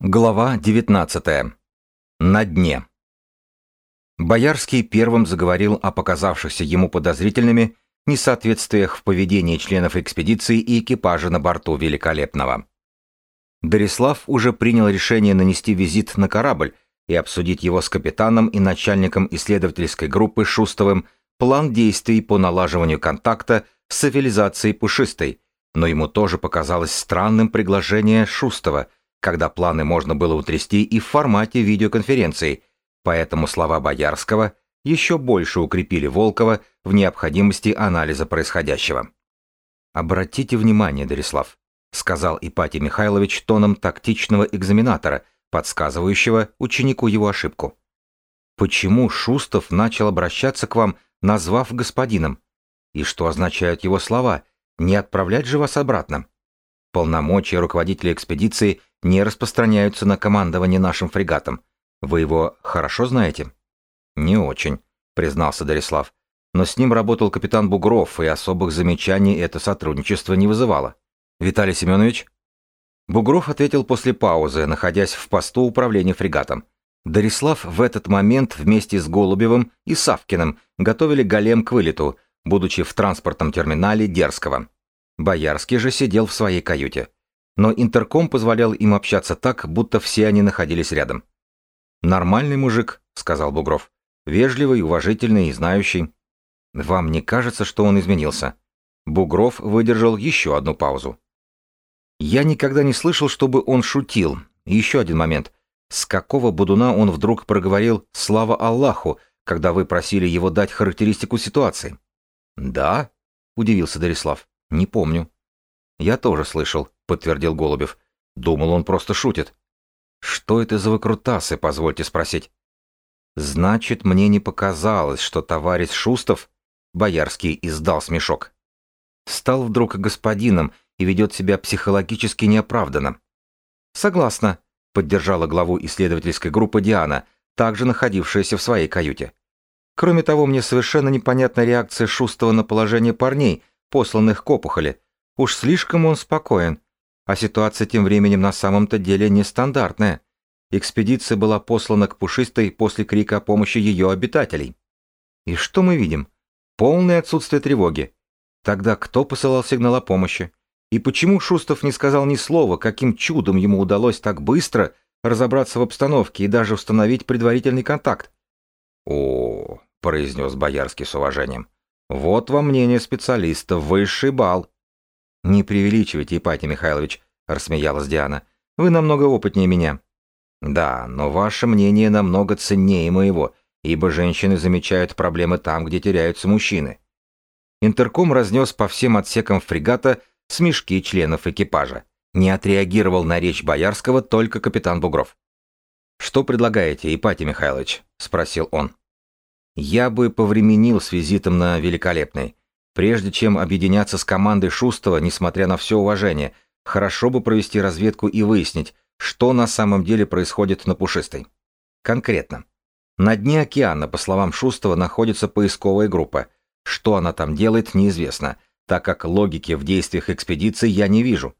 Глава 19. На дне. Боярский первым заговорил о показавшихся ему подозрительными несоответствиях в поведении членов экспедиции и экипажа на борту Великолепного. Дарислав уже принял решение нанести визит на корабль и обсудить его с капитаном и начальником исследовательской группы Шустовым план действий по налаживанию контакта с цивилизацией Пушистой, но ему тоже показалось странным приглашение Шустова – когда планы можно было утрясти и в формате видеоконференции, поэтому слова Боярского еще больше укрепили Волкова в необходимости анализа происходящего. «Обратите внимание, Дарислав», — сказал Ипатий Михайлович тоном тактичного экзаменатора, подсказывающего ученику его ошибку. «Почему Шустов начал обращаться к вам, назвав господином? И что означают его слова? Не отправлять же вас обратно?» Полномочия руководителя экспедиции не распространяются на командование нашим фрегатом. Вы его хорошо знаете? Не очень, признался Дарислав. Но с ним работал капитан Бугров, и особых замечаний это сотрудничество не вызывало. Виталий Семенович? Бугров ответил после паузы, находясь в посту управления фрегатом. Дарислав в этот момент вместе с Голубевым и Савкиным готовили голем к вылету, будучи в транспортном терминале Дерского. Боярский же сидел в своей каюте но интерком позволял им общаться так, будто все они находились рядом. «Нормальный мужик», — сказал Бугров. «Вежливый, уважительный и знающий». «Вам не кажется, что он изменился?» Бугров выдержал еще одну паузу. «Я никогда не слышал, чтобы он шутил. Еще один момент. С какого будуна он вдруг проговорил «Слава Аллаху», когда вы просили его дать характеристику ситуации?» «Да?» — удивился Дарислав. «Не помню». «Я тоже слышал», подтвердил Голубев. Думал, он просто шутит. Что это за выкрутасы, позвольте спросить? Значит, мне не показалось, что товарищ Шустов, Боярский, издал смешок. Стал вдруг господином и ведет себя психологически неоправданно. Согласна, поддержала главу исследовательской группы Диана, также находившаяся в своей каюте. Кроме того, мне совершенно непонятна реакция Шустова на положение парней, посланных к опухоли. Уж слишком он спокоен. А ситуация тем временем на самом-то деле нестандартная. Экспедиция была послана к Пушистой после крика о помощи ее обитателей. И что мы видим? Полное отсутствие тревоги. Тогда кто посылал сигнал о помощи? И почему Шустов не сказал ни слова, каким чудом ему удалось так быстро разобраться в обстановке и даже установить предварительный контакт? «О, — произнес Боярский с уважением, — вот вам мнение специалиста, высший бал. «Не преувеличивайте, Ипатий Михайлович», — рассмеялась Диана. «Вы намного опытнее меня». «Да, но ваше мнение намного ценнее моего, ибо женщины замечают проблемы там, где теряются мужчины». Интерком разнес по всем отсекам фрегата смешки членов экипажа. Не отреагировал на речь Боярского только капитан Бугров. «Что предлагаете, Ипатий Михайлович?» — спросил он. «Я бы повременил с визитом на Великолепный. Прежде чем объединяться с командой Шустова, несмотря на все уважение, хорошо бы провести разведку и выяснить, что на самом деле происходит на Пушистой. Конкретно. На дне океана, по словам Шустова, находится поисковая группа. Что она там делает, неизвестно, так как логики в действиях экспедиции я не вижу.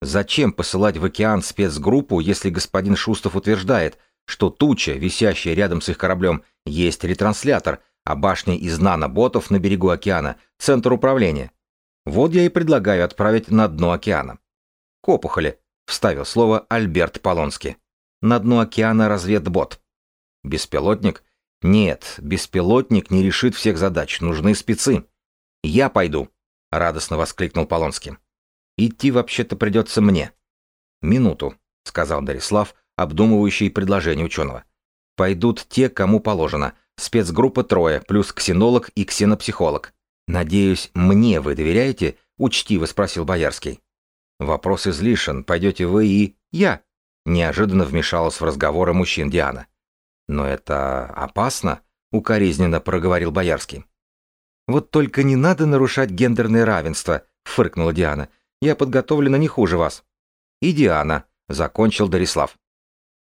Зачем посылать в океан спецгруппу, если господин Шустов утверждает, что туча, висящая рядом с их кораблем, есть ретранслятор, а башня из наноботов на берегу океана — центр управления. Вот я и предлагаю отправить на дно океана. К опухоли, вставил слово Альберт Полонский. На дно океана разведбот. Беспилотник? Нет, беспилотник не решит всех задач, нужны спецы. Я пойду, радостно воскликнул Полонский. Идти вообще-то придется мне. Минуту, сказал Дарислав, обдумывающий предложение ученого. Пойдут те, кому положено — Спецгруппа трое, плюс ксенолог и ксенопсихолог. «Надеюсь, мне вы доверяете?» — учтиво спросил Боярский. «Вопрос излишен. Пойдете вы и я?» Неожиданно вмешалась в разговоры мужчин Диана. «Но это опасно», — укоризненно проговорил Боярский. «Вот только не надо нарушать гендерное равенство», — фыркнула Диана. «Я подготовлена не хуже вас». «И Диана», — закончил Дарислав.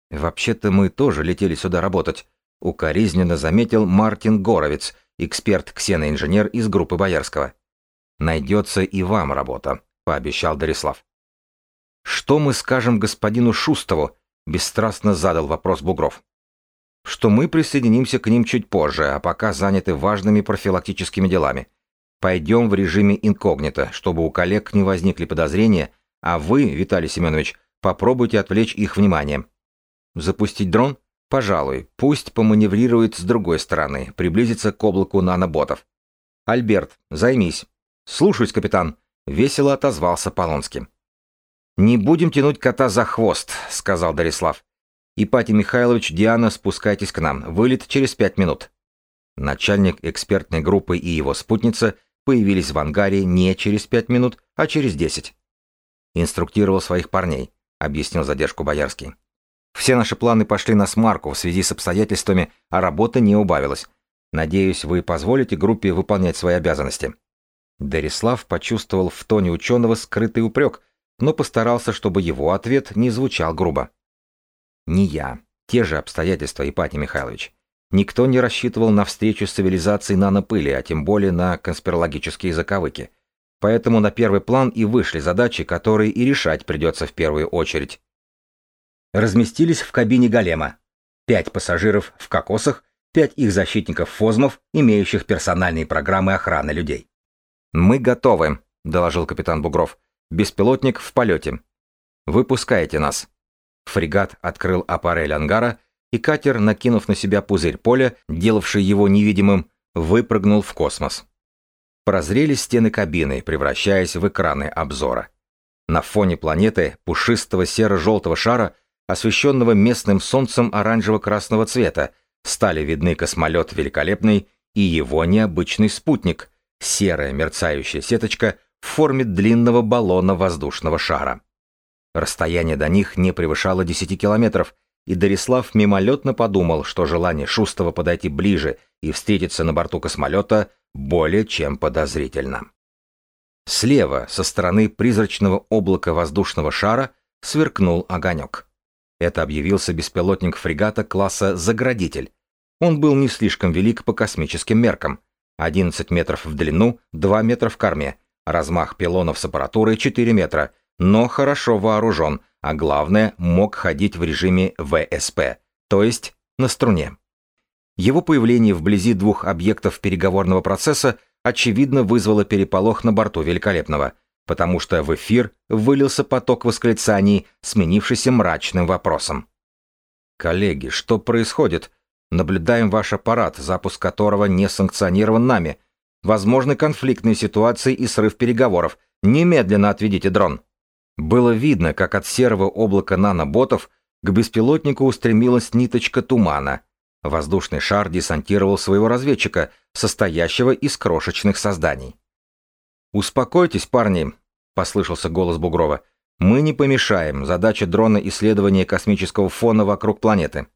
«Вообще-то мы тоже летели сюда работать», Укоризненно заметил Мартин Горовец, эксперт-ксеноинженер из группы Боярского. «Найдется и вам работа», — пообещал Дарислав. «Что мы скажем господину Шустову?» бесстрастно задал вопрос Бугров. Что мы присоединимся к ним чуть позже, а пока заняты важными профилактическими делами. Пойдем в режиме инкогнито, чтобы у коллег не возникли подозрения, а вы, Виталий Семенович, попробуйте отвлечь их внимание. Запустить дрон? Пожалуй, пусть поманеврирует с другой стороны, приблизится к облаку наноботов. Альберт, займись. Слушаюсь, капитан. Весело отозвался Полонский. «Не будем тянуть кота за хвост», — сказал Дарислав. «Ипатий Михайлович, Диана, спускайтесь к нам. Вылет через пять минут». Начальник экспертной группы и его спутница появились в ангаре не через пять минут, а через десять. Инструктировал своих парней, объяснил задержку Боярский. Все наши планы пошли на смарку в связи с обстоятельствами, а работа не убавилась. Надеюсь, вы позволите группе выполнять свои обязанности. Дарислав почувствовал в тоне ученого скрытый упрек, но постарался, чтобы его ответ не звучал грубо. «Не я. Те же обстоятельства, Ипатий Михайлович. Никто не рассчитывал на встречу с цивилизацией нанопыли, а тем более на конспирологические заковыки. Поэтому на первый план и вышли задачи, которые и решать придется в первую очередь разместились в кабине голема. Пять пассажиров в кокосах, пять их защитников-фозмов, имеющих персональные программы охраны людей. «Мы готовы», — доложил капитан Бугров. «Беспилотник в полете. Выпускайте нас». Фрегат открыл аппарель ангара, и катер, накинув на себя пузырь поля, делавший его невидимым, выпрыгнул в космос. Прозрели стены кабины, превращаясь в экраны обзора. На фоне планеты, пушистого серо-желтого шара, освещенного местным солнцем оранжево-красного цвета, стали видны космолет великолепный и его необычный спутник, серая мерцающая сеточка в форме длинного баллона воздушного шара. Расстояние до них не превышало 10 километров, и Дарислав мимолетно подумал, что желание Шустова подойти ближе и встретиться на борту космолета более чем подозрительно. Слева, со стороны призрачного облака воздушного шара, сверкнул огонек. Это объявился беспилотник фрегата класса «Заградитель». Он был не слишком велик по космическим меркам. 11 метров в длину, 2 метра в корме, размах пилонов с аппаратурой 4 метра, но хорошо вооружен, а главное, мог ходить в режиме ВСП, то есть на струне. Его появление вблизи двух объектов переговорного процесса очевидно вызвало переполох на борту Великолепного – потому что в эфир вылился поток восклицаний, сменившийся мрачным вопросом. «Коллеги, что происходит? Наблюдаем ваш аппарат, запуск которого не санкционирован нами. Возможны конфликтные ситуации и срыв переговоров. Немедленно отведите дрон». Было видно, как от серого облака наноботов к беспилотнику устремилась ниточка тумана. Воздушный шар десантировал своего разведчика, состоящего из крошечных созданий. «Успокойтесь, парни», — послышался голос Бугрова. «Мы не помешаем. Задача дрона — исследование космического фона вокруг планеты.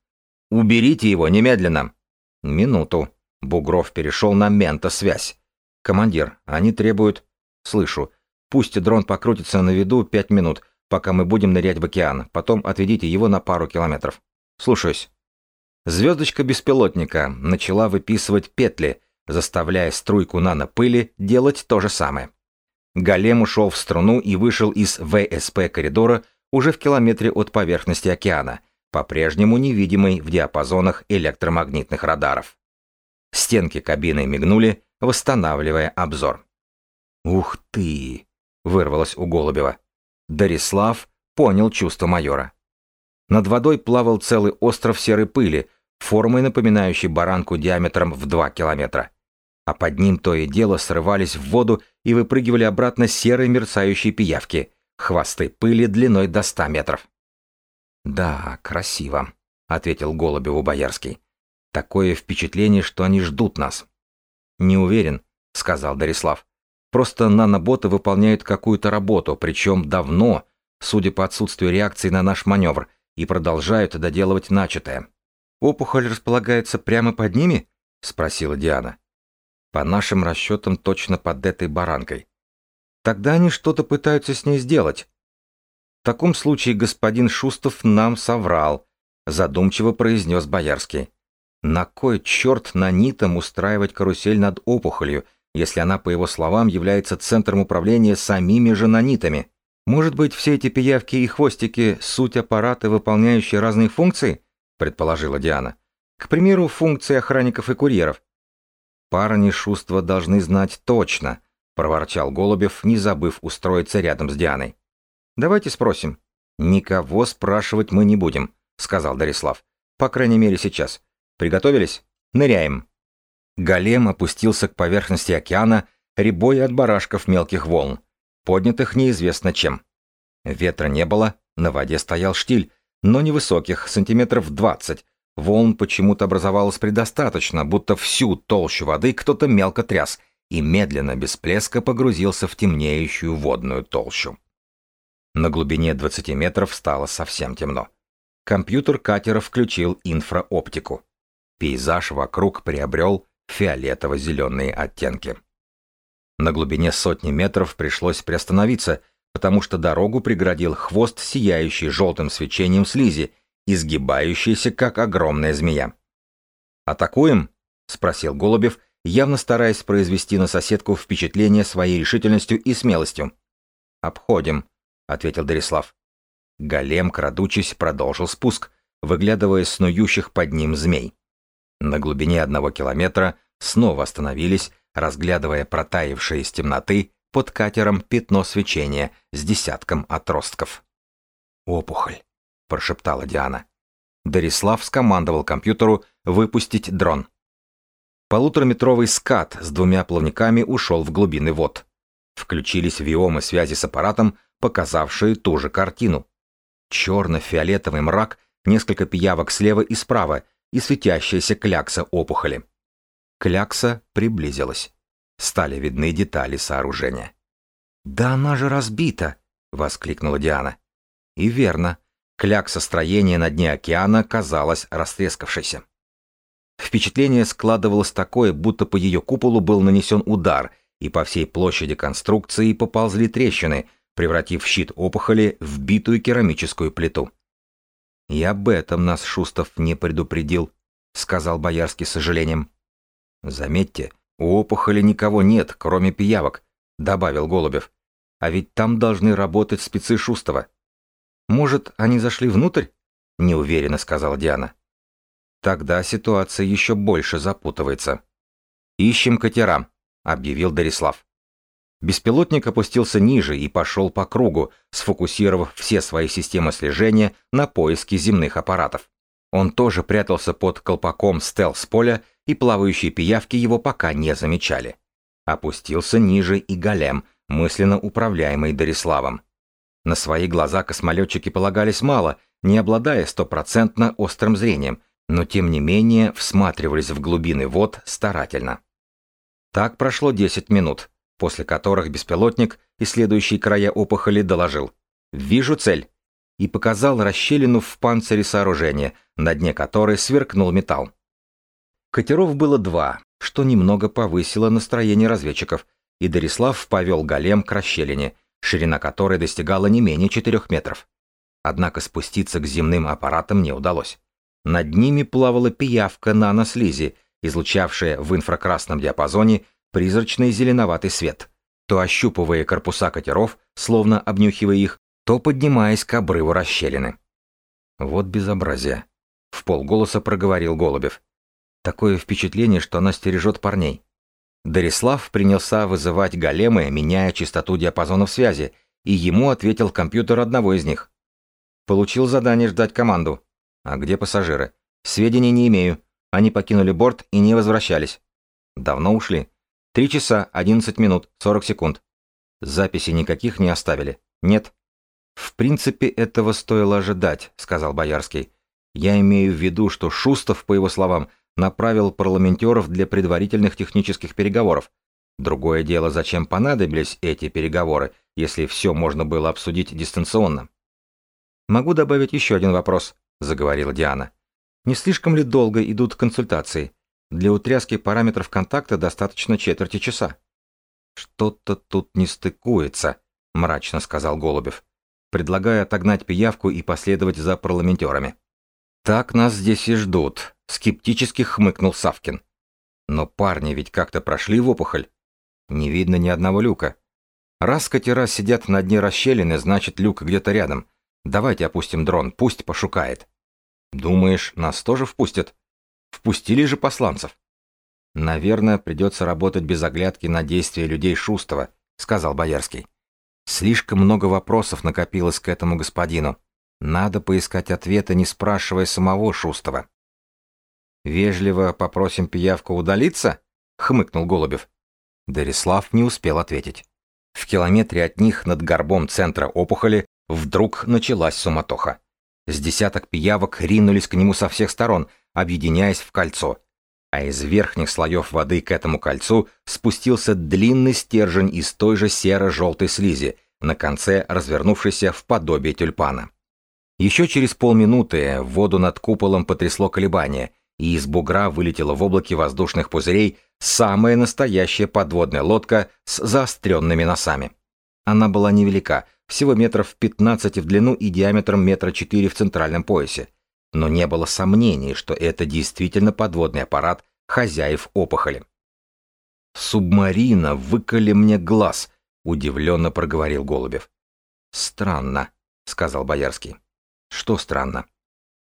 Уберите его немедленно». «Минуту». Бугров перешел на ментосвязь. «Командир, они требуют...» «Слышу. Пусть дрон покрутится на виду пять минут, пока мы будем нырять в океан. Потом отведите его на пару километров. Слушаюсь». Звездочка беспилотника начала выписывать петли — заставляя струйку нанопыли делать то же самое. Голем ушел в струну и вышел из ВСП коридора уже в километре от поверхности океана, по-прежнему невидимый в диапазонах электромагнитных радаров. Стенки кабины мигнули, восстанавливая обзор. «Ух ты!» — вырвалось у Голубева. Дарислав понял чувство майора. Над водой плавал целый остров серой пыли, формой напоминающей баранку диаметром в 2 километра. А под ним то и дело срывались в воду и выпрыгивали обратно серые мерцающие пиявки, хвосты пыли длиной до 100 метров. «Да, красиво», — ответил Голубеву Боярский. «Такое впечатление, что они ждут нас». «Не уверен», — сказал Дарислав. «Просто наноботы выполняют какую-то работу, причем давно, судя по отсутствию реакции на наш маневр, и продолжают доделывать начатое. «Опухоль располагается прямо под ними?» — спросила Диана. «По нашим расчетам, точно под этой баранкой. Тогда они что-то пытаются с ней сделать». «В таком случае господин Шустов нам соврал», — задумчиво произнес Боярский. «На кой черт нанитам устраивать карусель над опухолью, если она, по его словам, является центром управления самими же нанитами?» Может быть, все эти пиявки и хвостики — суть аппараты, выполняющие разные функции? Предположила Диана. К примеру, функции охранников и курьеров. Парни шуства должны знать точно, проворчал Голубев, не забыв устроиться рядом с Дианой. Давайте спросим. Никого спрашивать мы не будем, сказал Дарислав. По крайней мере, сейчас. Приготовились? Ныряем. Голем опустился к поверхности океана, рябой от барашков мелких волн, поднятых неизвестно чем. Ветра не было, на воде стоял штиль, но невысоких, сантиметров двадцать, Волн почему-то образовалось предостаточно, будто всю толщу воды кто-то мелко тряс и медленно, без плеска, погрузился в темнеющую водную толщу. На глубине 20 метров стало совсем темно. Компьютер катера включил инфраоптику. Пейзаж вокруг приобрел фиолетово-зеленые оттенки. На глубине сотни метров пришлось приостановиться, потому что дорогу преградил хвост, сияющий желтым свечением слизи, изгибающаяся, как огромная змея. «Атакуем?» — спросил Голубев, явно стараясь произвести на соседку впечатление своей решительностью и смелостью. «Обходим», — ответил Дарислав. Голем, крадучись, продолжил спуск, выглядывая снующих под ним змей. На глубине одного километра снова остановились, разглядывая протаявшее из темноты под катером пятно свечения с десятком отростков. «Опухоль», прошептала Диана. Дарислав скомандовал компьютеру выпустить дрон. Полутораметровый скат с двумя плавниками ушел в глубины вод. Включились виомы связи с аппаратом, показавшие ту же картину. Черно-фиолетовый мрак, несколько пиявок слева и справа и светящаяся клякса опухоли. Клякса приблизилась. Стали видны детали сооружения. «Да она же разбита!» — воскликнула Диана. И верно, Клякса строения на дне океана казалась растрескавшейся. Впечатление складывалось такое, будто по ее куполу был нанесен удар, и по всей площади конструкции поползли трещины, превратив щит опухоли в битую керамическую плиту. «И об этом нас Шустов не предупредил», — сказал Боярский с сожалением. «Заметьте, у опухоли никого нет, кроме пиявок», — добавил Голубев. «А ведь там должны работать спецы Шустова». «Может, они зашли внутрь?» — неуверенно сказала Диана. «Тогда ситуация еще больше запутывается». «Ищем катера», — объявил Дарислав. Беспилотник опустился ниже и пошел по кругу, сфокусировав все свои системы слежения на поиске земных аппаратов. Он тоже прятался под колпаком стелс-поля, и плавающие пиявки его пока не замечали. Опустился ниже и голем, мысленно управляемый Дариславом. На свои глаза космолетчики полагались мало, не обладая стопроцентно острым зрением, но тем не менее всматривались в глубины вод старательно. Так прошло 10 минут, после которых беспилотник, исследующий края опухоли, доложил «Вижу цель» и показал расщелину в панцире сооружения, на дне которой сверкнул металл. Катеров было два, что немного повысило настроение разведчиков, и Дарислав повел голем к расщелине, ширина которой достигала не менее 4 метров. Однако спуститься к земным аппаратам не удалось. Над ними плавала пиявка нанослизи, излучавшая в инфракрасном диапазоне призрачный зеленоватый свет, то ощупывая корпуса катеров, словно обнюхивая их, то поднимаясь к обрыву расщелины. Вот безобразие. В полголоса проговорил Голубев. Такое впечатление, что она стережет парней. Дарислав принялся вызывать големы, меняя частоту диапазонов связи, и ему ответил компьютер одного из них. Получил задание ждать команду. А где пассажиры? Сведений не имею. Они покинули борт и не возвращались. Давно ушли. Три часа, одиннадцать минут, сорок секунд. Записи никаких не оставили. Нет. В принципе, этого стоило ожидать, сказал Боярский. Я имею в виду, что Шустов, по его словам, направил парламентеров для предварительных технических переговоров. Другое дело, зачем понадобились эти переговоры, если все можно было обсудить дистанционно. «Могу добавить еще один вопрос», — заговорила Диана. «Не слишком ли долго идут консультации? Для утряски параметров контакта достаточно четверти часа». «Что-то тут не стыкуется», — мрачно сказал Голубев. «Предлагаю отогнать пиявку и последовать за парламентерами». «Так нас здесь и ждут», Скептически хмыкнул Савкин. Но парни ведь как-то прошли в опухоль. Не видно ни одного люка. Раз катера сидят на дне расщелины, значит люк где-то рядом. Давайте опустим дрон, пусть пошукает. Думаешь, нас тоже впустят? Впустили же посланцев. Наверное, придется работать без оглядки на действия людей Шустова, сказал Боярский. Слишком много вопросов накопилось к этому господину. Надо поискать ответы, не спрашивая самого Шустова. «Вежливо попросим пиявку удалиться?» — хмыкнул Голубев. Дарислав не успел ответить. В километре от них над горбом центра опухоли вдруг началась суматоха. С десяток пиявок ринулись к нему со всех сторон, объединяясь в кольцо. А из верхних слоев воды к этому кольцу спустился длинный стержень из той же серо-желтой слизи, на конце развернувшийся в подобие тюльпана. Еще через полминуты воду над куполом потрясло колебание, и из бугра вылетела в облаке воздушных пузырей самая настоящая подводная лодка с заостренными носами. Она была невелика, всего метров 15 в длину и диаметром метра 4 в центральном поясе. Но не было сомнений, что это действительно подводный аппарат хозяев опухоли. «Субмарина, выколи мне глаз!» — удивленно проговорил Голубев. «Странно», — сказал Боярский. «Что странно?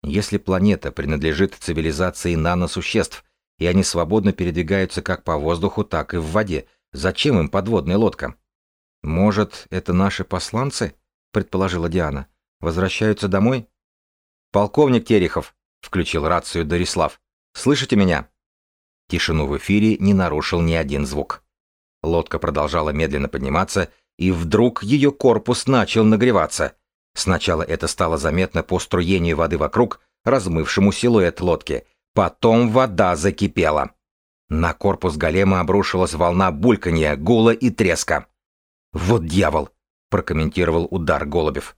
Если планета принадлежит цивилизации наносуществ, и они свободно передвигаются как по воздуху, так и в воде, зачем им подводная лодка?» «Может, это наши посланцы?» — предположила Диана. «Возвращаются домой?» «Полковник Терехов», — включил рацию Дарислав. «Слышите меня?» Тишину в эфире не нарушил ни один звук. Лодка продолжала медленно подниматься, и вдруг ее корпус начал нагреваться. Сначала это стало заметно по струению воды вокруг, размывшему силуэт лодки. Потом вода закипела. На корпус голема обрушилась волна бульканья, гула и треска. «Вот дьявол!» — прокомментировал удар Голубев.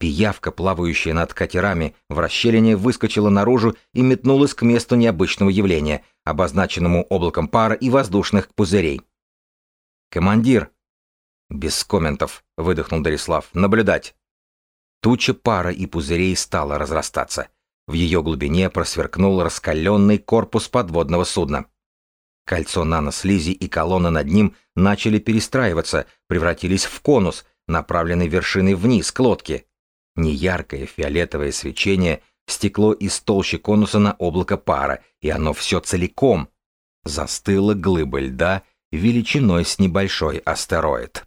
Пиявка, плавающая над катерами, в расщелине выскочила наружу и метнулась к месту необычного явления, обозначенному облаком пара и воздушных пузырей. «Командир!» «Без комментов», — выдохнул Дарислав. «Наблюдать!» Туча пара и пузырей стала разрастаться. В ее глубине просверкнул раскаленный корпус подводного судна. Кольцо нанослизи и колонна над ним начали перестраиваться, превратились в конус, направленный вершиной вниз к лодке. Неяркое фиолетовое свечение стекло из толщи конуса на облако пара, и оно все целиком застыло глыбой льда величиной с небольшой астероид.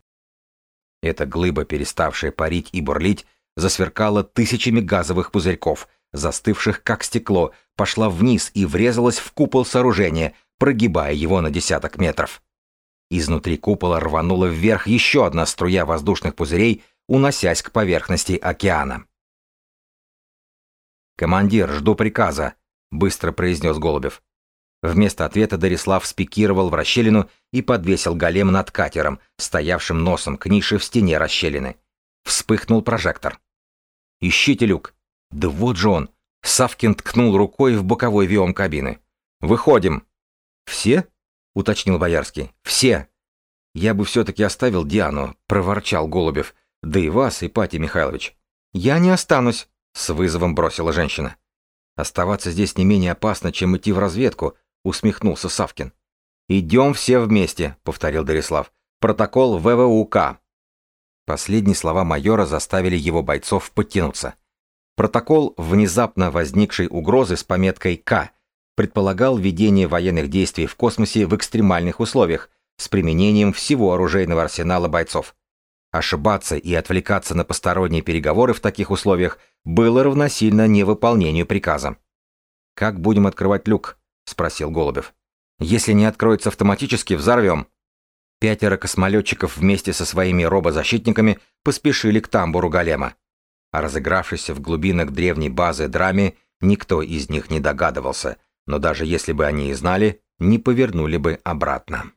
Эта глыба, переставшая парить и бурлить, засверкала тысячами газовых пузырьков, застывших как стекло, пошла вниз и врезалась в купол сооружения, прогибая его на десяток метров. Изнутри купола рванула вверх еще одна струя воздушных пузырей, уносясь к поверхности океана. «Командир, жду приказа», — быстро произнес Голубев. Вместо ответа Дарислав спикировал в расщелину и подвесил голем над катером, стоявшим носом к нише в стене расщелины. Вспыхнул прожектор. «Ищите люк!» «Да вот же он!» Савкин ткнул рукой в боковой виом кабины. «Выходим!» «Все?» — уточнил Боярский. «Все!» «Я бы все-таки оставил Диану», — проворчал Голубев. «Да и вас, Ипатий Михайлович». «Я не останусь», — с вызовом бросила женщина. «Оставаться здесь не менее опасно, чем идти в разведку», — усмехнулся Савкин. «Идем все вместе», — повторил Дарислав. «Протокол ВВУК». Последние слова майора заставили его бойцов подтянуться. Протокол внезапно возникшей угрозы с пометкой «К» предполагал ведение военных действий в космосе в экстремальных условиях с применением всего оружейного арсенала бойцов. Ошибаться и отвлекаться на посторонние переговоры в таких условиях было равносильно невыполнению приказа. «Как будем открывать люк?» — спросил Голубев. «Если не откроется автоматически, взорвем». Пятеро космолетчиков вместе со своими робозащитниками поспешили к тамбуру голема. О разыгравшейся в глубинах древней базы драме никто из них не догадывался, но даже если бы они и знали, не повернули бы обратно.